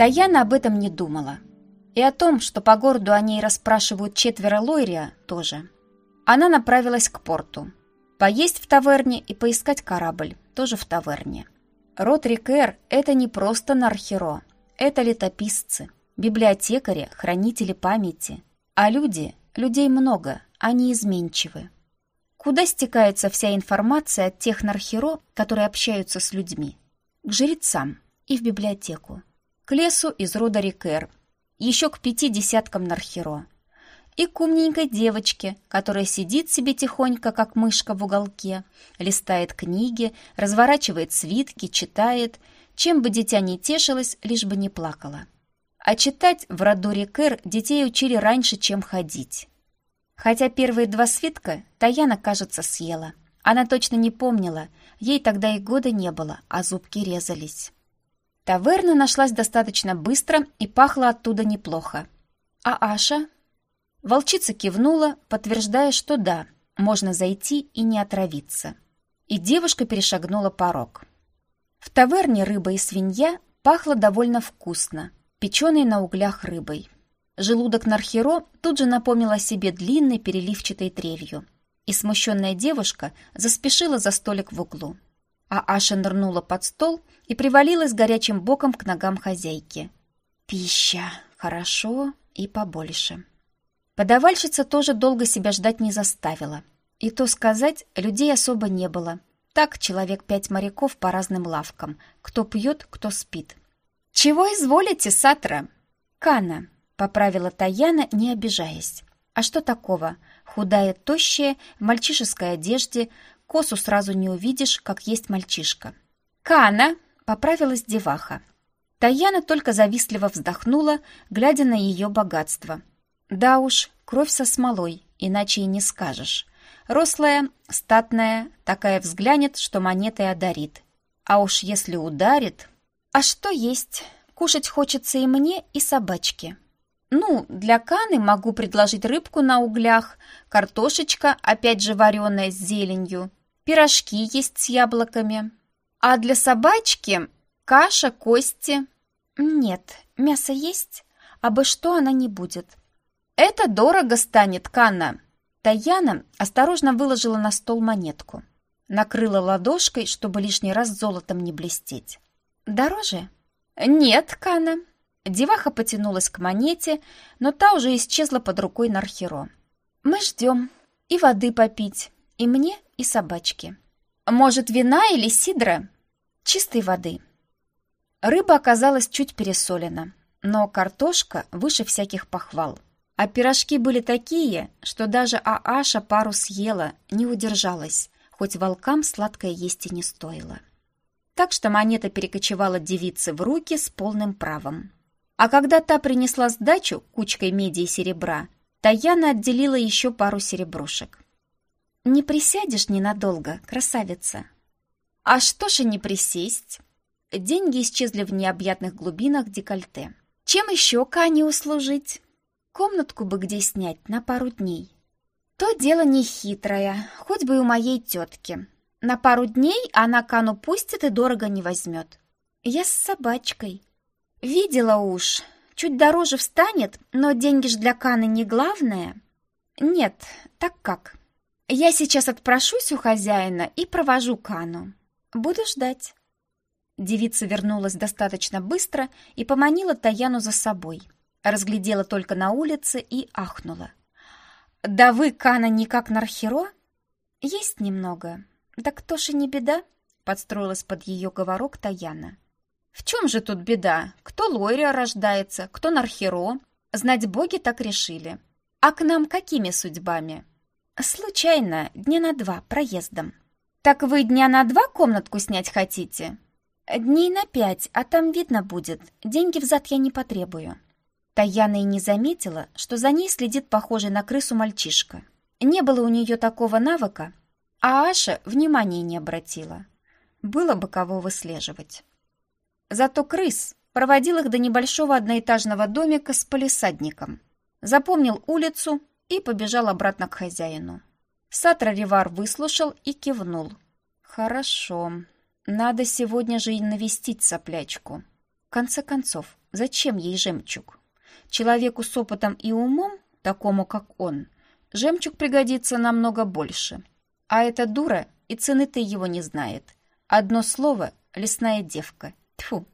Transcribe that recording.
Таяна об этом не думала. И о том, что по городу о ней расспрашивают четверо Лойрия, тоже. Она направилась к порту. Поесть в таверне и поискать корабль, тоже в таверне. Ротрикер — это не просто нархеро, это летописцы, библиотекари, хранители памяти. А люди, людей много, они изменчивы. Куда стекается вся информация от тех нархеро, которые общаются с людьми? К жрецам и в библиотеку. К лесу из рода Рикер, еще к пяти десяткам нархеро. И к умненькой девочке, которая сидит себе тихонько, как мышка в уголке, листает книги, разворачивает свитки, читает, чем бы дитя не тешилось, лишь бы не плакало. А читать в роду Рикер детей учили раньше, чем ходить. Хотя первые два свитка Таяна, кажется, съела. Она точно не помнила, ей тогда и года не было, а зубки резались. Таверна нашлась достаточно быстро и пахла оттуда неплохо. А Аша? Волчица кивнула, подтверждая, что да, можно зайти и не отравиться. И девушка перешагнула порог. В таверне рыба и свинья пахло довольно вкусно, печеной на углях рыбой. Желудок Нархеро тут же напомнил о себе длинной переливчатой трелью, и смущенная девушка заспешила за столик в углу. А Аша нырнула под стол и привалилась горячим боком к ногам хозяйки. Пища. Хорошо и побольше. Подавальщица тоже долго себя ждать не заставила. И то сказать, людей особо не было. Так человек пять моряков по разным лавкам. Кто пьет, кто спит. «Чего изволите, Сатра?» «Кана», Поправила Таяна, не обижаясь. А что такого? Худая, тощая, в мальчишеской одежде, косу сразу не увидишь, как есть мальчишка. «Кана!» — поправилась деваха. Таяна только завистливо вздохнула, глядя на ее богатство. Да уж, кровь со смолой, иначе и не скажешь. Рослая, статная, такая взглянет, что монетой одарит. А уж если ударит... А что есть? Кушать хочется и мне, и собачке. Ну, для Каны могу предложить рыбку на углях, картошечка, опять же вареная с зеленью, пирожки есть с яблоками. А для собачки каша, кости. Нет, мясо есть, а бы что она не будет. Это дорого станет, Кана. Таяна осторожно выложила на стол монетку. Накрыла ладошкой, чтобы лишний раз золотом не блестеть. Дороже? Нет, Кана, Деваха потянулась к монете, но та уже исчезла под рукой Нархеро. «Мы ждем. И воды попить. И мне, и собачке. Может, вина или сидра? Чистой воды». Рыба оказалась чуть пересолена, но картошка выше всяких похвал. А пирожки были такие, что даже Ааша пару съела, не удержалась, хоть волкам сладкое есть и не стоило. Так что монета перекочевала девице в руки с полным правом. А когда та принесла сдачу кучкой меди и серебра, Таяна отделила еще пару серебрушек. «Не присядешь ненадолго, красавица?» «А что же не присесть?» Деньги исчезли в необъятных глубинах декольте. «Чем еще Кане услужить?» «Комнатку бы где снять на пару дней». «То дело не хитрое, хоть бы и у моей тетки. На пару дней она Кану пустит и дорого не возьмет. Я с собачкой. Видела уж. Чуть дороже встанет, но деньги ж для Каны не главное. Нет, так как? Я сейчас отпрошусь у хозяина и провожу Кану. Буду ждать. Девица вернулась достаточно быстро и поманила Таяну за собой. Разглядела только на улице и ахнула. «Да вы, Кана, не как Нархеро?» «Есть немного. Да кто ж и не беда?» Подстроилась под ее говорок Таяна. В чем же тут беда? Кто Лойрия рождается, кто Нархеро? Знать боги так решили. А к нам какими судьбами? Случайно, дня на два, проездом. Так вы дня на два комнатку снять хотите? Дней на пять, а там видно будет. Деньги взад я не потребую. Таяна и не заметила, что за ней следит похожий на крысу мальчишка. Не было у нее такого навыка, а Аша внимания не обратила. Было бы кого выслеживать. Зато крыс проводил их до небольшого одноэтажного домика с полисадником. Запомнил улицу и побежал обратно к хозяину. Сатра Ривар выслушал и кивнул. «Хорошо. Надо сегодня же и навестить соплячку. В конце концов, Зачем ей жемчуг? Человеку с опытом и умом, такому как он, жемчуг пригодится намного больше. А эта дура и цены-то его не знает. Одно слово — лесная девка. Тьфу,